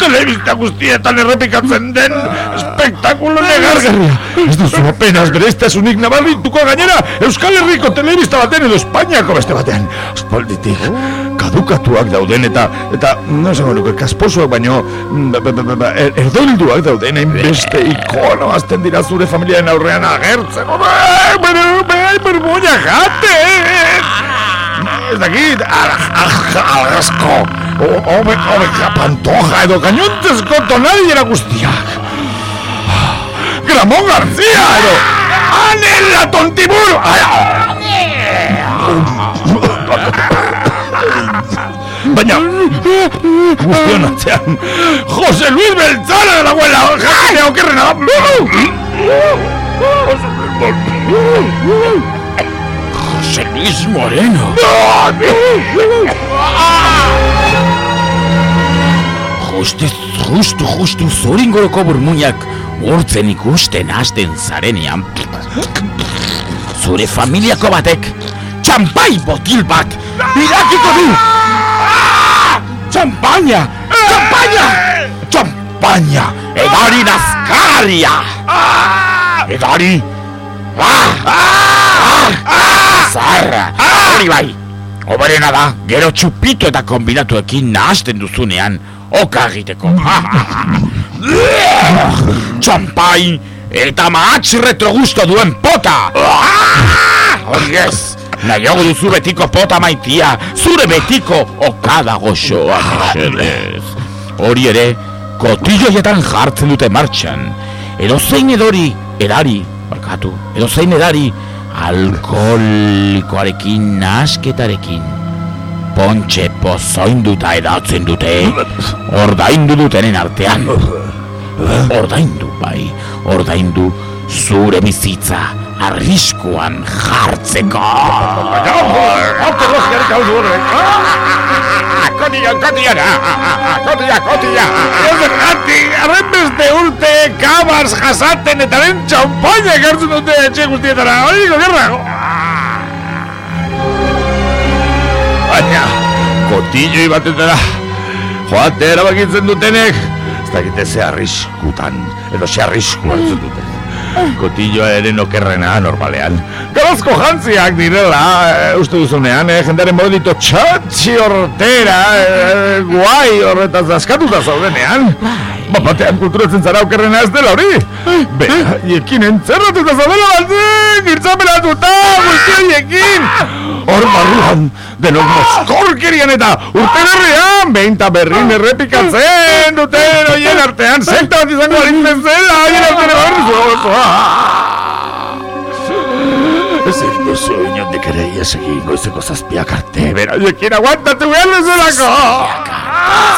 Telebista guztietan errepikatzen den espektakulo negargarria Ez duzu apenas bereztasunik nabarrituko gainera Euskal Herriko telebista baten edo Espainiako beste batean Aspalditik kadukatuak dauden eta eta no esango nuke kasposoak baino ba, ba, ba, ba, er, erdolduak dauden hainbeste ikono azten dira zure familiaren aurrean agertzen Bai, bere, bere, Desde aquí, Alasco, Ove, Ove, Pantoja, Edo Cañontes, Cotonal y Eragustiac. Gramón García, Edo. ¡Anel, la tontiburo! Baina, guztion atzean, Jose Luis Beltzara de la abuela, jakine okerrena. Jose Luis Beltzara. Moreno. Justu, justu, justu, zoringoroko burmuinak urtzen ikusten hasten zarenean. Zure familiako batek, txampai botil bat, irakiko du! Txampaina! Txampaina! Txampaina! Edari nazkaria! Edari! Ah! Ah! Zarra! Hori bai! Oberena da, gero txupito eta kombinatuekin nahasten duzunean, oka egiteko. Txampai eta mahatz retrogusto duen pota! Hori ez! Nahiago duzu betiko pota maitia, zure betiko okada goxoa mesedez. Hori ere, kotilloietan jartzen dute martxan. Edo zein edori, edari, barkatu, edo zein edari, alkoholikoarekin nasketarekin. Pontxe pozoinduta edatzen dute, ordaindu dutenen artean. Ordaindu, bai, ordaindu zure bizitza arriskuan jartzeko. Kotilla, kotilla, kotilla, kotilla. Zergatik, arren beste urte kabars jasaten eta den txampaina ekartzen dute etxe guztietara. Hori, gobierna. Baina, kotilloi batetara joate erabakitzen dutenek, ez dakite ze arriskutan, edo ze arrisku hartzen duten. Kotilloa ere nokerrena normalean. Garazko jantziak direla, e, uste duzunean, eh, jendaren modito txatxi hortera, e, guai horretaz askatuta zaudenean. Ba, batean kulturatzen zara okerrena ez dela hori. Bera, iekin entzerratuta zaudela balzen, irtzaperatuta, guzti horiekin. Hor barruan, denok moskorkerian eta urte berrian, behin ta berrin errepikatzen duten oien artean, sekta bat izango arintzen zela, oien artean barru Ezin duzu inondik ere ies egin goizeko zazpiak arte, beraiekin aguantatu behar duzulako!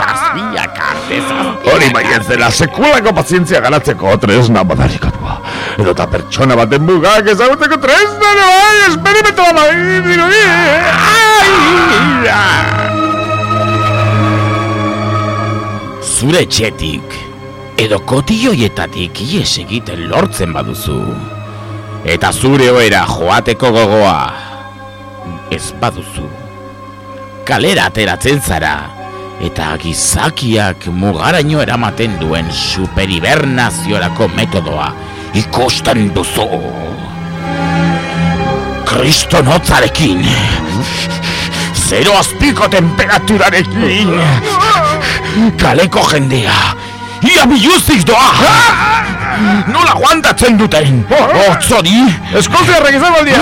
Zazpiak arte, zazpiak Hori bai ez dela sekulako pazientzia garatzeko tresna badarikatua. Edo eta pertsona baten mugak ezaguteko tresna ere bai, esperimentu bat dirudi! Zure etxetik, edo kotioietatik ies egiten lortzen baduzu. Eta zure oera joateko gogoa, ez baduzu. Kalera ateratzen zara, eta gizakiak mugaraino eramaten duen superibernaziorako metodoa ikusten duzu. Kristo notzarekin, zero azpiko temperaturarekin, kaleko jendea, ia biluzik doa! Nola aguantatzen duten? Otzori! Eskoziarrak izango aldia!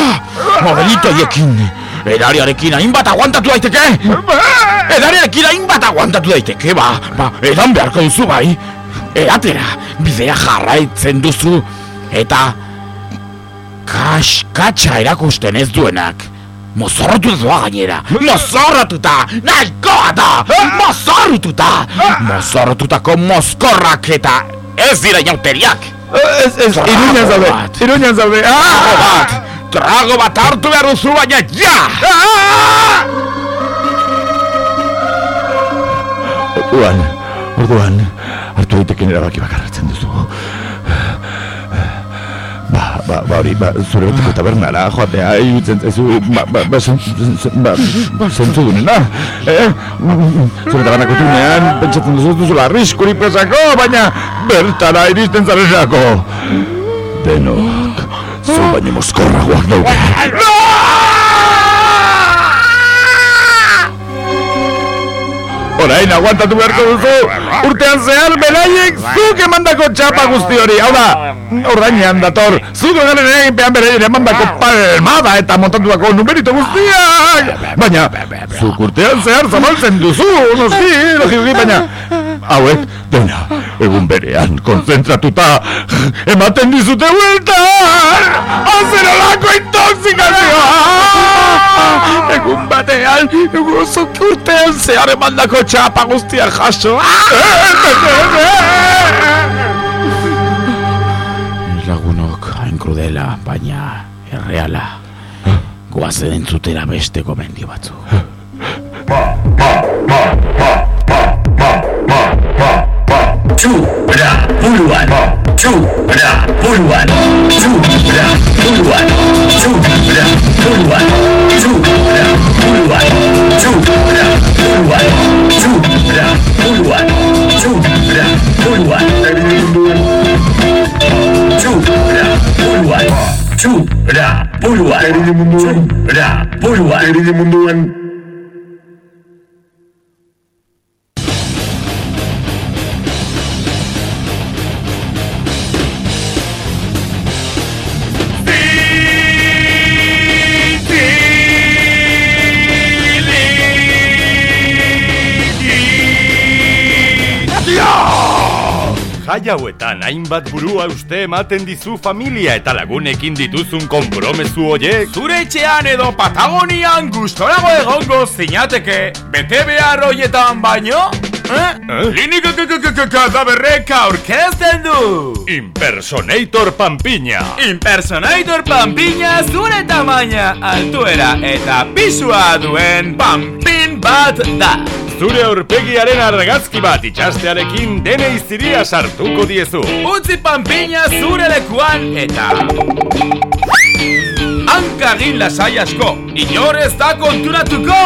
Modelitoiekin, edariarekin hainbat aguantatu daiteke? Edariarekin hainbat aguantatu daiteke, ba, ba, edan beharko duzu bai. Eratera, bidea jarraitzen duzu, eta kaskatxa erakusten ez duenak. Mozorrotu doa gainera, mozorrotuta, nahikoa da, mozorrotuta, mozorrotutako mozkorrak eta ez dira jauteriak. Ez, ez, iruñan zaude, iruñan zaude, Trago bat, trago bat hartu behar duzu baina ja! Orduan, orduan, hartu daiteken erabaki bakar hartzen duzu. Ba, ba, hori, ba, zure betiko tabernara, joatea, irutzen zaizu, ba, ba, ba, zen- ba, ba, zentzu dunena, eh? Zure tabernako tunean, pentsatzen duzu ez duzula arriskuri pesako, baina bertara iristen zarezako. Denok, zu baino mozkorragoak daude. Orain aguantatu beharko duzu, urtean zehar beraiek zuk emandako txapa guzti hori, hau da, ordainean dator, zuk garen eginpean beraien emandako palmada eta montatuako numerito guztiak! Baina, zuk urtean zehar zabaltzen duzu, noski, logikoki, baina, hauek, dena, egun berean, konzentratuta, ematen dizute vuelta! Azerolako intoxikazioa! Egun batean, zuk urtean zehar emandako txapa guztiak jaso! Lagunok hain krudela, baina erreala. Goazen entzutera beste gomendio batzu. 住不亮，不如玩；住不亮，不如玩；住不亮，不如玩；住不亮，不如玩；住不亮，不如玩；住不亮，不如玩；住不亮，不如玩；住不亮，不如玩；住不亮，不如玩；住不亮，不如玩。Jai hauetan hainbat burua uste ematen dizu familia eta lagunekin dituzun konpromezu hoiek Zure etxean edo Patagonian gustorago egongo zinateke Bete behar hoietan baino? Eh? Klinika kadaberrek aurkezten du Impersonator Pampiña Impersonator Pampiña zure tamaina, altuera eta pisua duen Pampin bat da Zure aurpegiaren argazki bat itxastearekin dene iziria sartuko diezu. Utzi Pampiña zure lekuan eta Hankagin lasai asko, inor ez da konturatuko!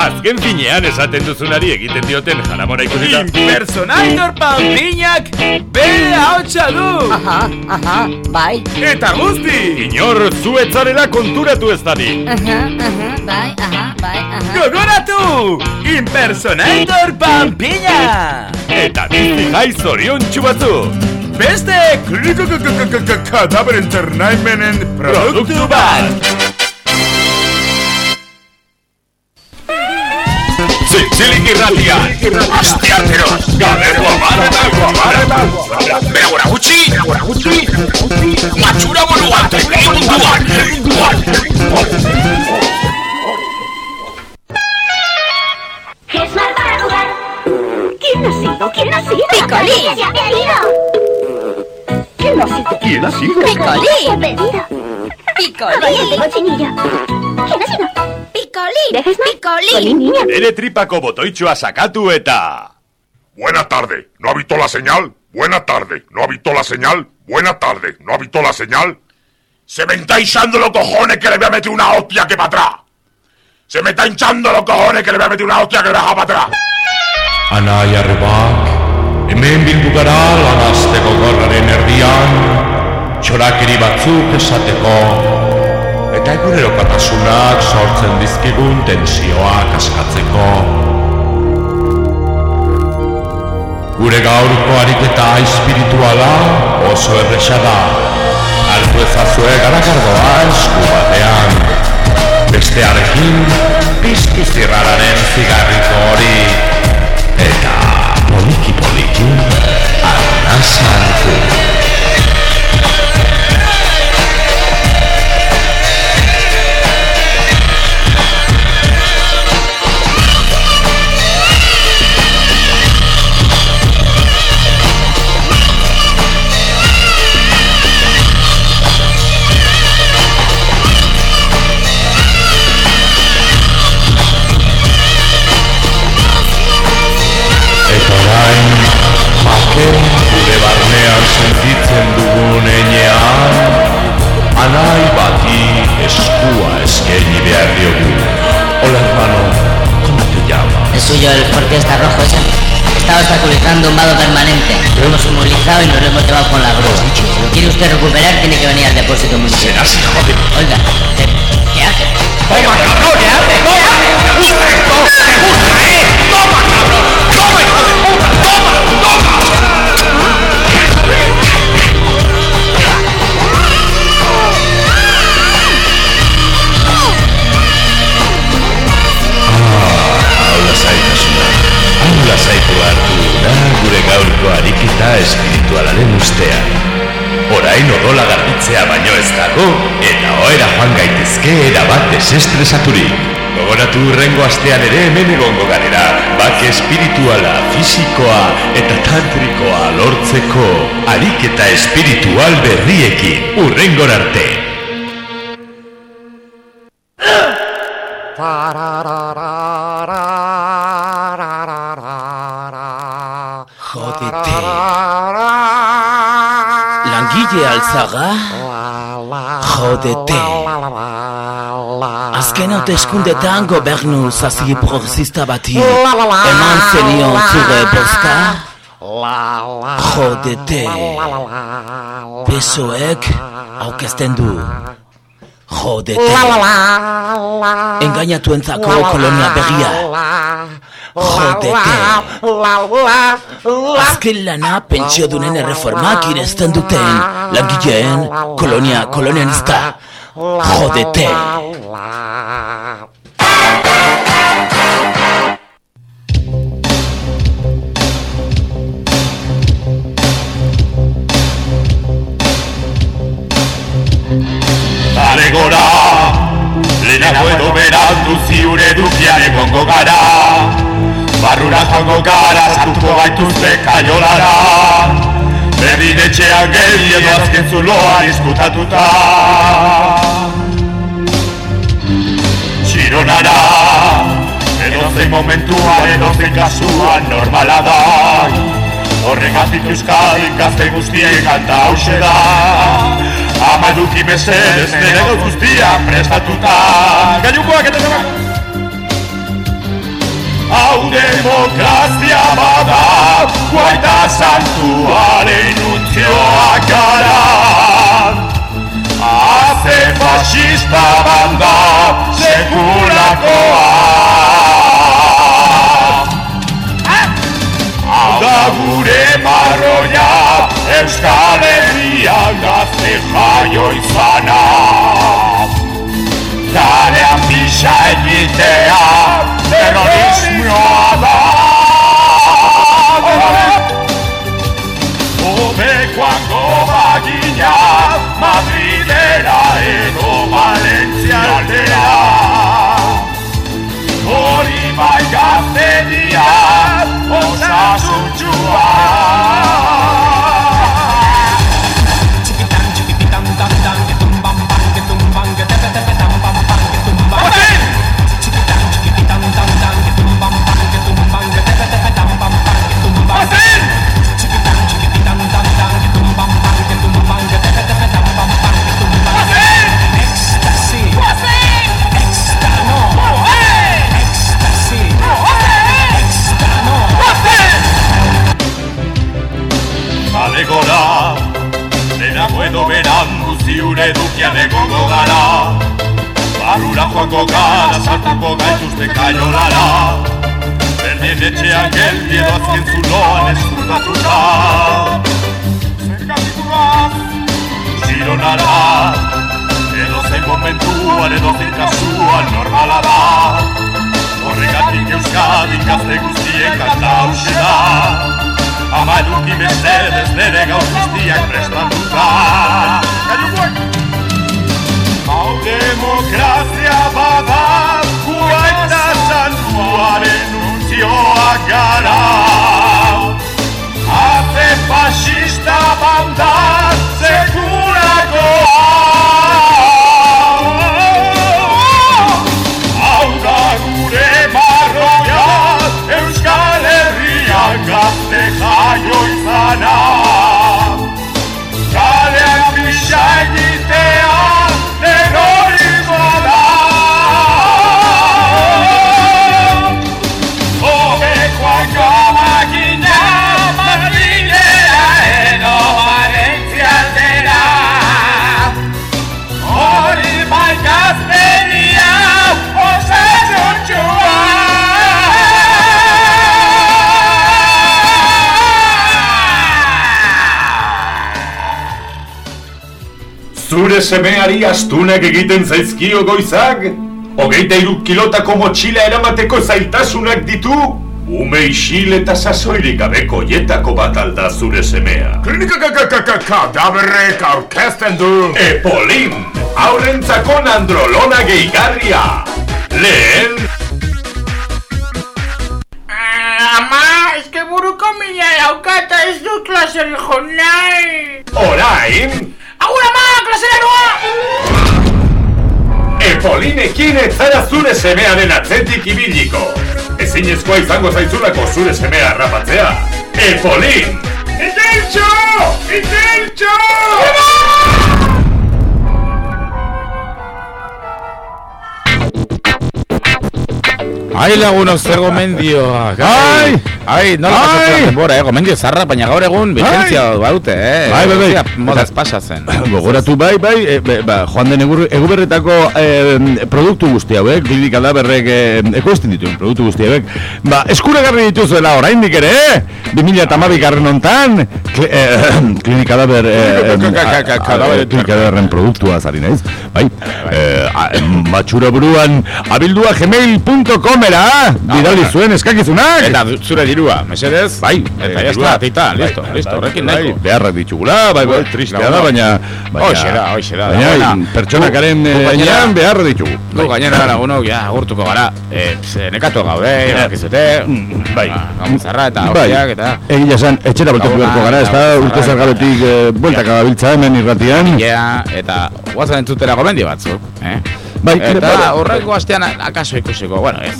Azken finean esaten duzunari egiten dioten jaramora ikusita. Impersonator Pampiñak bere hautsa du! Aha, aha, bai. Eta guzti! Inor zuetzarela konturatu ez dadi Aha, aha, bai, aha, bai, Gogoratu! Impersonator Pampina! Eta bizi jai zorion txubatu! Beste Kadaber Entertainmenten produktu bat! Ziliki irratia, azte artero, gabeko amarretan, amarretan, behaura gutxi, behaura gutxi, matxura buruan, egin munduan, egin munduan, Es mal para jugar. ¿Quién ha sido? ¿Quién ha sido? Picolín. ¡Se ha perdido! ¿Quién ha sido? ¿Quién ha sido? Picolín. ¡Se ha perdido! Picolín. cochinillo. ¿Quién ha sido? Picolín. ¿Dejes más? Picolín. Colín, niña. Bere tripako botoitxoa sakatu eta... Buena tarde, ¿no ha visto la señal? Buena tarde, ¿no ha visto la señal? Buena tarde, ¿no ha visto la señal? Se me está hinchando los cojones que le voy a meter una hostia que para atrás. Se me está hinchando los cojones que le voy a meter una hostia que le baja para atrás. Anai arrebak, hemen bildu gara lanazteko gorraren erdian, txorakeri batzuk esateko, eta egunerokatasunak sortzen dizkigun tensioak askatzeko. Gure gaurko ariketa espirituala oso erresa da, hartu ezazue garakardoa esku batean, bestearekin piztu zirrararen zigarriko hori, eta poliki poliki arnazartu. Hola hermano, ¿cómo te llamas? ¿Es suyo el fuerte está rojo ese? Estaba obstaculizando un vado permanente. Lo hemos inmovilizado y nos lo hemos llevado con la grúa. Si lo quiere usted recuperar, tiene que venir al depósito municipal. Serás hijo de... Oiga, ¿qué, qué hace? ¡Toma, cabrón! Desestresaturik. Gogoratu urrengo astean ere hemen egongo garera, bak espirituala, fisikoa eta tantrikoa lortzeko ariketa espiritual berriekin urrengor arte. Jodete. Langile alzaga? Jodete. Azken hauteskundetan gobernu zazi progresista bati eman zenion zure bozka? Jodete. Pesoek aukezten du. Jodete. Engainatuentzako kolonia berria. Jodete. Azken lana pentsiodunen erreformak irezten duten langileen kolonia kolonialista. Jodete. Dale gora, lehenago edo berandu ziure dukian egongo gara. Barrura joango gara, sartuko gaituzte kaiolara. Berdin etxean gehi edo azken zuloan izkutatuta. Txironara, edo zein momentuan, edo zein kasuan normala da. Horregatik euskadin gazte guztien kanta hause da. Ama eduki mesedez, nire gauz guztia prestatuta. Gaiukoak eta zama! Hau demokrazia bada, guaita santuaren utzioak gara. Aze fascista banda, sekulakoa. Hau da gure marroia, Euskal Herrian gazte jaio izana. Zarean pixa egitea, terrorismoa joango joako gara, sartuko gaituzte kainolara Berdien etxean geldi edo azken zuloan eskurtatuta Zergatikuaz, zironara Edo zein momentuan edo zein kasuan normala da. Horregatik Euskadi gazte guztien kanta hause da Ama eduki mesedez nere gaur guztiak prestatuta. Hau demokrazia bada Gua eta santuaren untzioak gara Aze fascista banda sekulakoa Zure semeari astunak egiten zaizkio goizak? Hogeita iru kilotako motxila eramateko zailtasunak ditu? Ume isil eta sasoirik gabeko jetako bat alda zure semea. Kadaberrek aurkezten du Epolin, aurrentzako nandrolona gehigarria. Lehen, Ama, eske buruko mina dauka eta ez dut klaseri jo nahi. orain, klasera noa! Epolinekin ez zara zure semearen atzetik ibiliko. Ezinezkoa izango zaizulako zure semea harrapatzea. Epolin! Iteltxo! Iteltxo! Ai lagunok zer gomendioak Ai, ai, nola pasatzen denbora, eh, gomendio zarra, baina gaur egun bigentzia badute, eh. Bai, bai, bai. Modaz pasatzen Gogoratu bai, bai, e, ba, joan den eguberretako e, produktu guzti hauek, klinika da berrek e, ekoizten dituen produktu guzti hauek, ba, eskuragarri dituzuela oraindik ere, eh? 2008 garren ontan, kli, e, klinika da ber, e, em, Ka- ka- ka- a- kadaber- a- klinika da berren produktua zari naiz, bai, e, a- em, matxura buruan, abildua gmail.comera, bidali bueno. zuen eskakizunak, Eta zure dirua, mesedez Bai, Eta dirua. está, tita, Bai, listo, bai, listo, bai, horrekin bai, nahiko Beharrak ditugula, bai, bai, tristea da, lagunok. baina... Hoxe da, hoxe da, Baina, pertsonakaren eh, gainean beharra ditugu. Gu gainera lagunok, ja, agurtuko gara eh, nekatu gaude, irakizute Bai Gamuzarra eta Bai, horiak eta egia esan, etxera Laguna, beharko gara, ez da, urte zargabetik eh, bueltaka gabiltza hemen irratian. Ja, eta guazen entzutera gomendio batzuk, eh? Bai, eta bai. horreko astean akaso ikusiko, bueno, ez.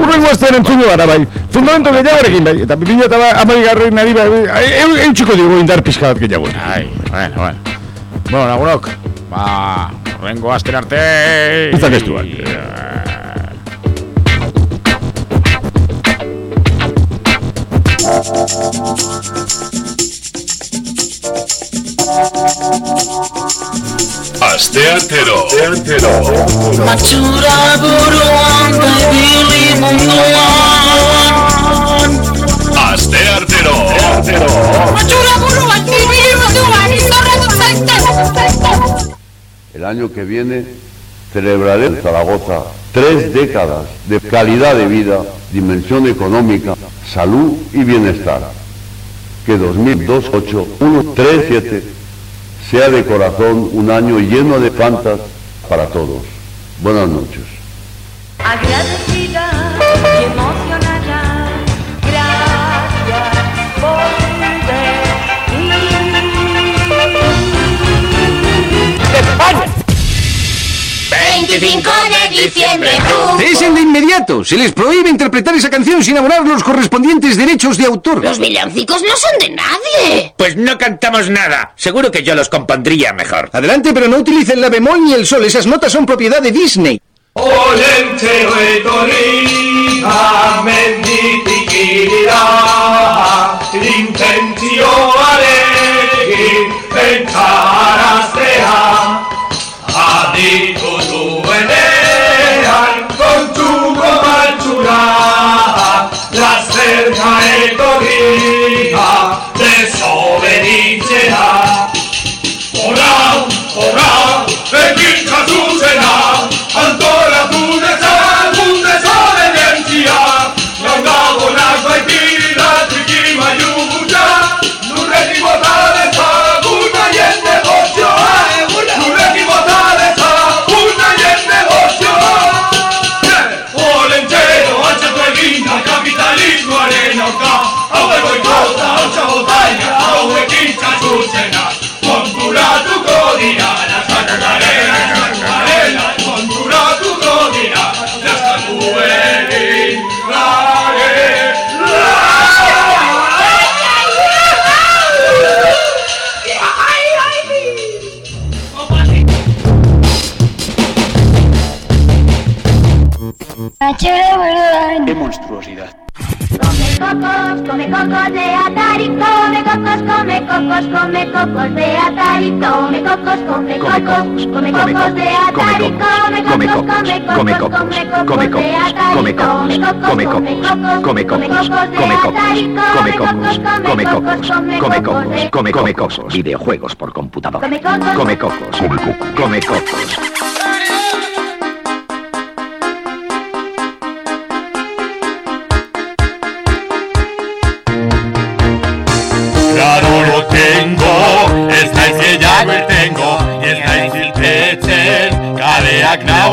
Urrengo astean entzungo gara, bai. Fundamento gehiagorekin, bai. Eta bipina eta ba, amarigarren nari, bai, bai, eu- eutxiko digu indar pixka bat gehiago. Ai, bueno, bueno. Bueno, lagunok, ba, horrengo asten arte... Izak estuak. Asteartero. Asteartero. Matxura buruan da ibili munduan Asteartero. Matxura buruan da ibili munduan izorratu zaitez El año que viene celebraré en Zaragoza tres décadas de calidad de vida, dimensión económica, salud y bienestar. que 2002-8-137 sea de corazón un año lleno de fantas para todos. Buenas noches. 25 de diciembre, Cesen de inmediato. Se les prohíbe interpretar esa canción sin abonar los correspondientes derechos de autor. Los villancicos no son de nadie. Pues no cantamos nada. Seguro que yo los compondría mejor. Adelante, pero no utilicen la bemol ni el sol. Esas notas son propiedad de Disney. Irira ¡Qué monstruosidad! Come cocos, come cocos de Atari, come cocos, come cocos, come cocos de Atari, come cocos, come cocos, come cocos de Atari, come cocos, come cocos, come cocos de Atari, come cocos, come cocos, come cocos come cocos, come cocos, come cocos, Come Come Cocos. Videojuegos por computador. Come Cocos. Come Cocos. Come Cocos.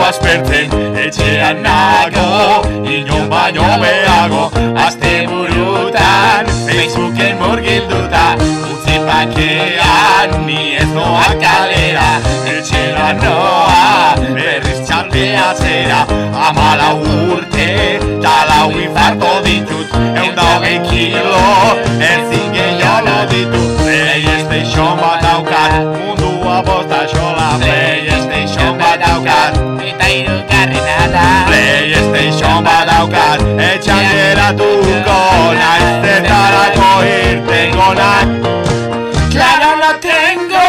Aspertzen Etxean nago, inon baino behago Azte burutan, Facebooken murgilduta Utzi pakean, ni ez noa kalera Etxera noa, berriz txaltea zera Amala urte, talau infarto ditut Eun da hogei kilo, PlayStation bat daukat, etxan geratuko naiz Zetarako irtengo naiz. Claro lo tengo,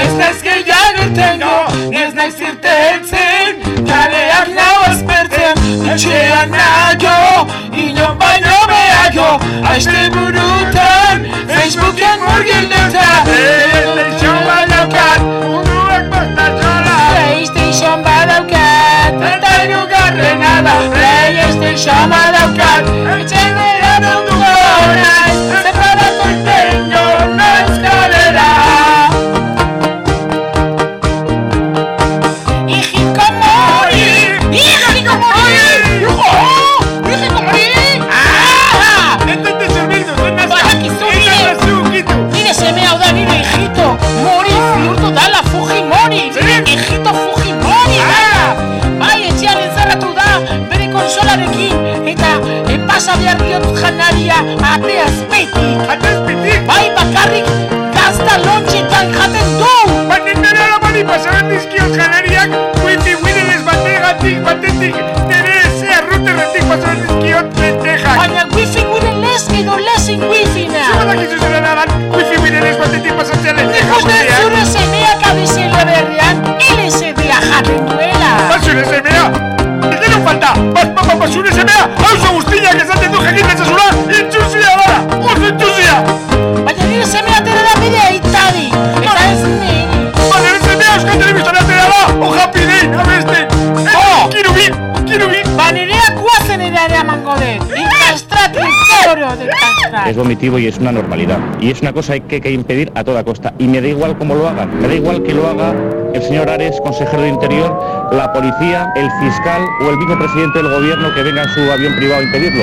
ez naiz gehiago irtengo Ez naiz irtetzen, kaleak nau aspertzen Etxean nago, inon baino behago Aizte burutan, Facebooken murgilduta PlayStation badaukat, munduak bosta zola PlayStation badaukat, eta irugarrena da PlayStation badaukat, etxen geratuko es vomitivo y es una normalidad. Y es una cosa que hay que impedir a toda costa. Y me da igual cómo lo hagan. Me da igual que lo haga el señor Ares, consejero de Interior, la policía, el fiscal o el vicepresidente del gobierno que venga en su avión privado a impedirlo.